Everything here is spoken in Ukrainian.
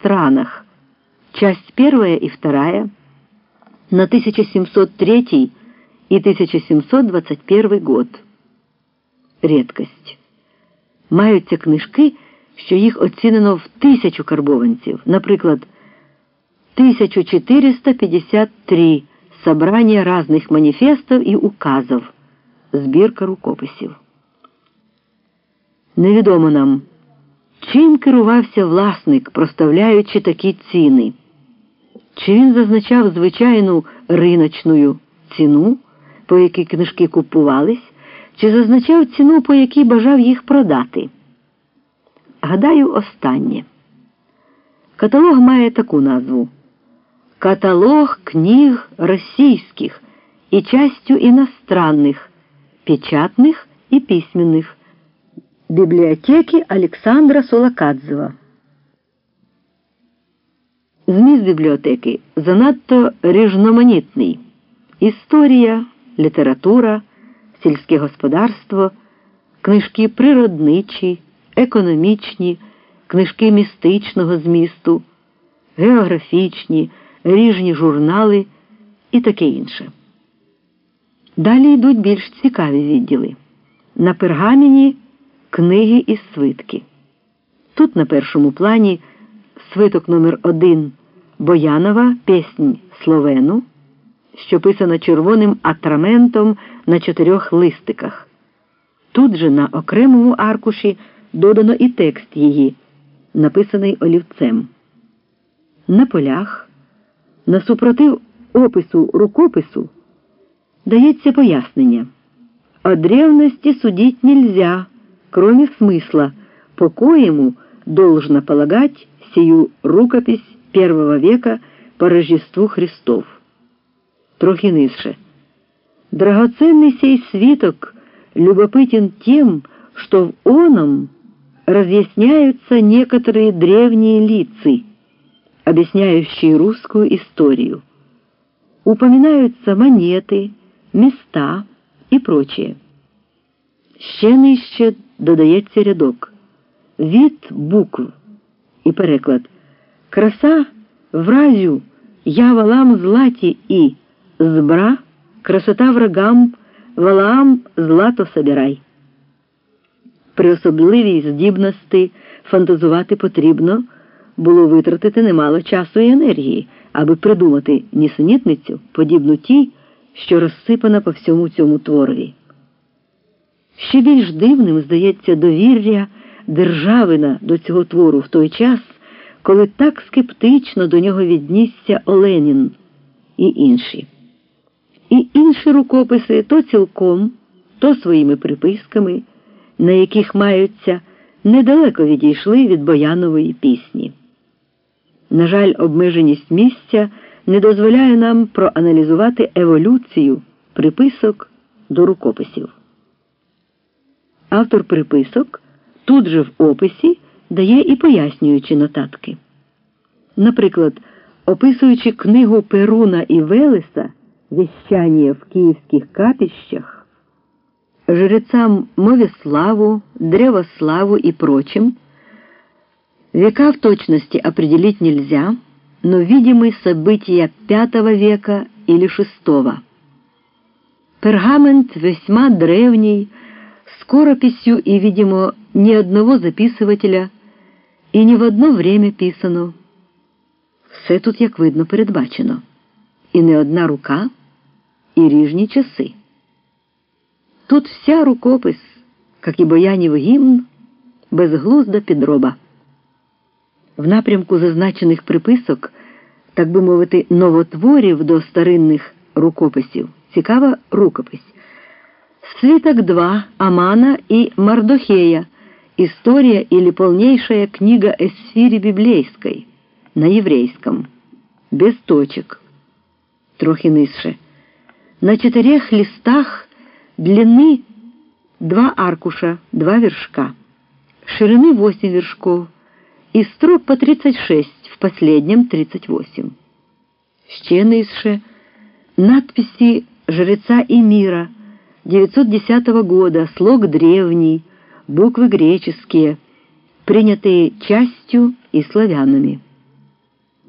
странах. Часть первая и вторая на 1703 и 1721 год. Рідкость. Маються книжки, що їх оцінено в тисячу карбованців, наприклад, 1453 собрання разных маніфестів і указів, збірка рукописів. Невідомо нам, чим керувався власник, проставляючи такі ціни. Чи він зазначав звичайну риночну ціну, по якій книжки купувались, чи зазначав ціну, по якій бажав їх продати? Гадаю, останнє. Каталог має таку назву Каталог книг російських і частю іностранних, печатних і письменних. Бібліотеки Олександра Солокадзева. Зміст бібліотеки занадто різноманітний. Історія, література, сільське господарство, книжки природничі, економічні, книжки містичного змісту, географічні, ріжні журнали і таке інше. Далі йдуть більш цікаві відділи. На пергаміні книги і свитки. Тут на першому плані свиток номер 1 Боянова Песнь Словену, що писана червоним атраментом на чотирьох листиках. Тут же на окремому аркуші додано і текст її, написаний олівцем. На полях, на супротив опису рукопису, дається пояснення. О древности судить нельзя, кроме смысла, по коему должно полагать сию рукопись первого века по Рождеству Христов. Трохи низше. Драгоценный сей свиток любопытен тем, что в оном разъясняются некоторые древние лица, объясняющие русскую историю. Упоминаются монеты, места и прочее. Ще нижче додається рядок, від букв і переклад. Краса вразю я валам златі і збра, красота врагам, валам злато собирай. При особливій здібності фантазувати потрібно було витратити немало часу і енергії, аби придумати нісенітницю, подібну тій, що розсипана по всьому цьому творові. Ще більш дивним здається довір'я державина до цього твору в той час, коли так скептично до нього віднісся Оленін і інші. І інші рукописи то цілком, то своїми приписками, на яких маються, недалеко відійшли від Боянової пісні. На жаль, обмеженість місця не дозволяє нам проаналізувати еволюцію приписок до рукописів. Автор приписок тут же в описі дає і пояснюючи нотатки. Наприклад, описуючи книгу Перуна і Велеса «Віщання в київських капищах, жрецам Мовеславу, Древославу и прочим, века в точности определить нельзя, но видимы события V века или VI. Пергамент весьма древний, скорописью и, видимо, ни одного записывателя і ні в одно время писано. Все тут, як видно, передбачено. І не одна рука, і ріжні часи. Тут вся рукопис, як і боянів гімн, безглузда підроба. В напрямку зазначених приписок, так би мовити, новотворів до старинних рукописів, цікава рукопись. Свиток 2 Амана и Мардохея. История или полнейшая книга Эсфири библейской на еврейском. Без точек. Трохи низше. На четырех листах длины два аркуша, два вершка. Ширины 8 вершков и строк по 36, в последнем 38. Ще низше. Надписи жреца и мира – 910 года, слог древний, буквы греческие, принятые частью и славянами.